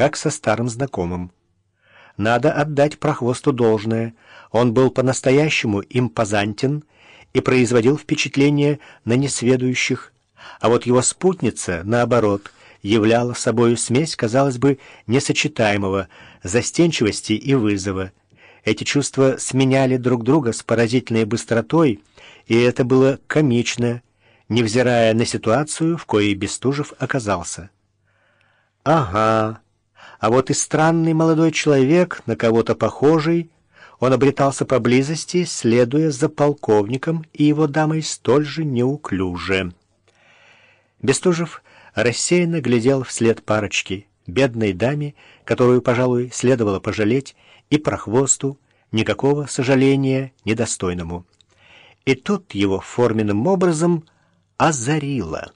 как со старым знакомым. Надо отдать прохвосту должное. Он был по-настоящему импозантен и производил впечатление на несведущих, а вот его спутница, наоборот, являла собою смесь, казалось бы, несочетаемого застенчивости и вызова. Эти чувства сменяли друг друга с поразительной быстротой, и это было комично, невзирая на ситуацию, в коей Бестужев оказался. «Ага, а вот и странный молодой человек, на кого-то похожий, он обретался поблизости, следуя за полковником и его дамой столь же неуклюже». Бестужев рассеянно глядел вслед парочки, бедной даме, которую, пожалуй, следовало пожалеть, и прохвосту, никакого сожаления недостойному. И тут его форменным образом озарило.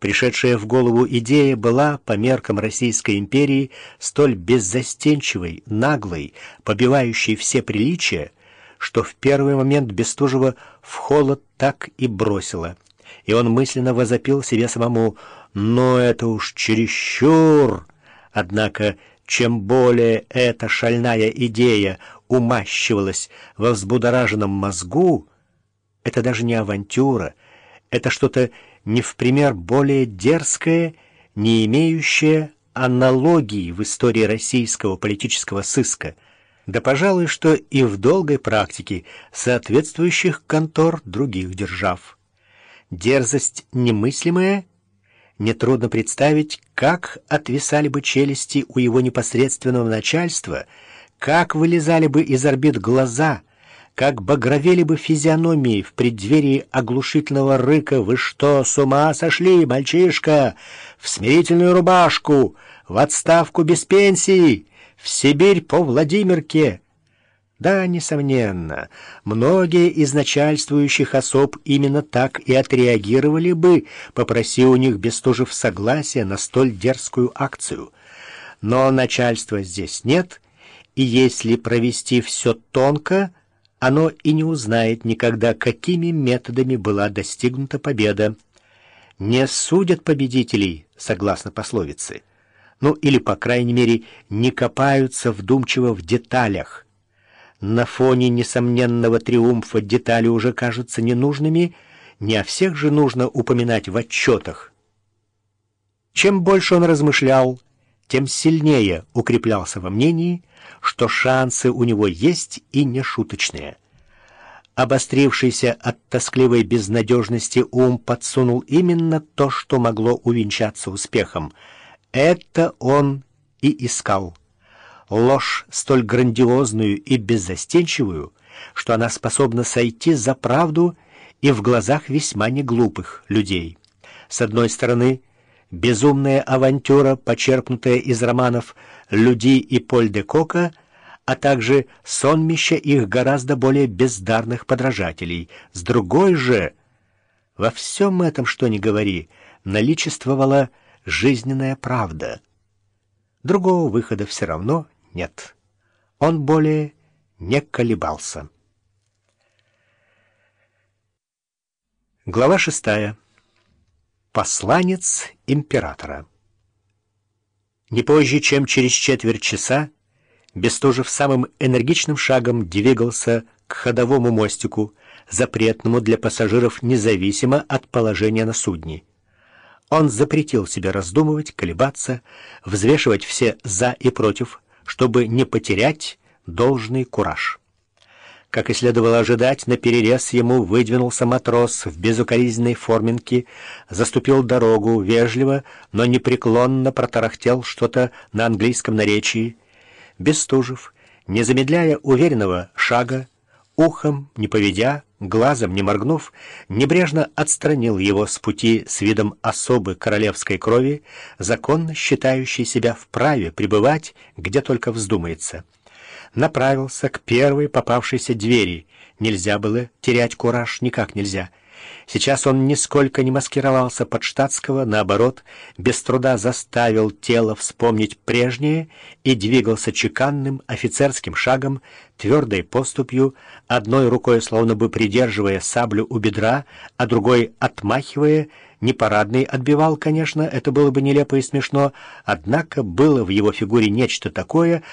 Пришедшая в голову идея была, по меркам Российской империи, столь беззастенчивой, наглой, побивающей все приличия, что в первый момент Бестужева в холод так и бросила. И он мысленно возопил себе самому «Но это уж чересчур!» Однако, чем более эта шальная идея умащивалась во взбудораженном мозгу, это даже не авантюра, это что-то не в пример более дерзкое, не имеющее аналогии в истории российского политического сыска, да, пожалуй, что и в долгой практике соответствующих контор других держав. Дерзость немыслимая, нетрудно представить, как отвисали бы челюсти у его непосредственного начальства, как вылезали бы из орбит глаза — как багровели бы физиономии в преддверии оглушительного рыка «Вы что, с ума сошли, мальчишка? В смирительную рубашку, в отставку без пенсии, в Сибирь по Владимирке!» Да, несомненно, многие из начальствующих особ именно так и отреагировали бы, попроси у них Бестужев согласия на столь дерзкую акцию. Но начальства здесь нет, и если провести все тонко, оно и не узнает никогда, какими методами была достигнута победа. Не судят победителей, согласно пословице. Ну, или, по крайней мере, не копаются вдумчиво в деталях. На фоне несомненного триумфа детали уже кажутся ненужными, не о всех же нужно упоминать в отчетах. Чем больше он размышлял, тем сильнее укреплялся во мнении, что шансы у него есть и нешуточные. Обострившийся от тоскливой безнадежности ум подсунул именно то, что могло увенчаться успехом. Это он и искал. Ложь столь грандиозную и беззастенчивую, что она способна сойти за правду и в глазах весьма неглупых людей. С одной стороны, безумная авантюра, почерпнутая из романов «Люди» и «Поль де Кока», а также сонмище их гораздо более бездарных подражателей. С другой же, во всем этом, что ни говори, наличествовала жизненная правда. Другого выхода все равно нет. Он более не колебался. Глава шестая. Посланец императора. Не позже, чем через четверть часа, Бестужев самым энергичным шагом двигался к ходовому мостику, запретному для пассажиров независимо от положения на судне. Он запретил себе раздумывать, колебаться, взвешивать все «за» и «против», чтобы не потерять должный кураж. Как и следовало ожидать, на перерез ему выдвинулся матрос в безукоризненной форменке, заступил дорогу, вежливо, но непреклонно протарахтел что-то на английском наречии. Бестужев, не замедляя уверенного шага, ухом не поведя, глазом не моргнув, небрежно отстранил его с пути с видом особы королевской крови, законно считающей себя вправе пребывать, где только вздумается направился к первой попавшейся двери. Нельзя было терять кураж, никак нельзя. Сейчас он нисколько не маскировался под штатского, наоборот, без труда заставил тело вспомнить прежнее и двигался чеканным офицерским шагом, твердой поступью, одной рукой словно бы придерживая саблю у бедра, а другой отмахивая, не парадный отбивал, конечно, это было бы нелепо и смешно, однако было в его фигуре нечто такое,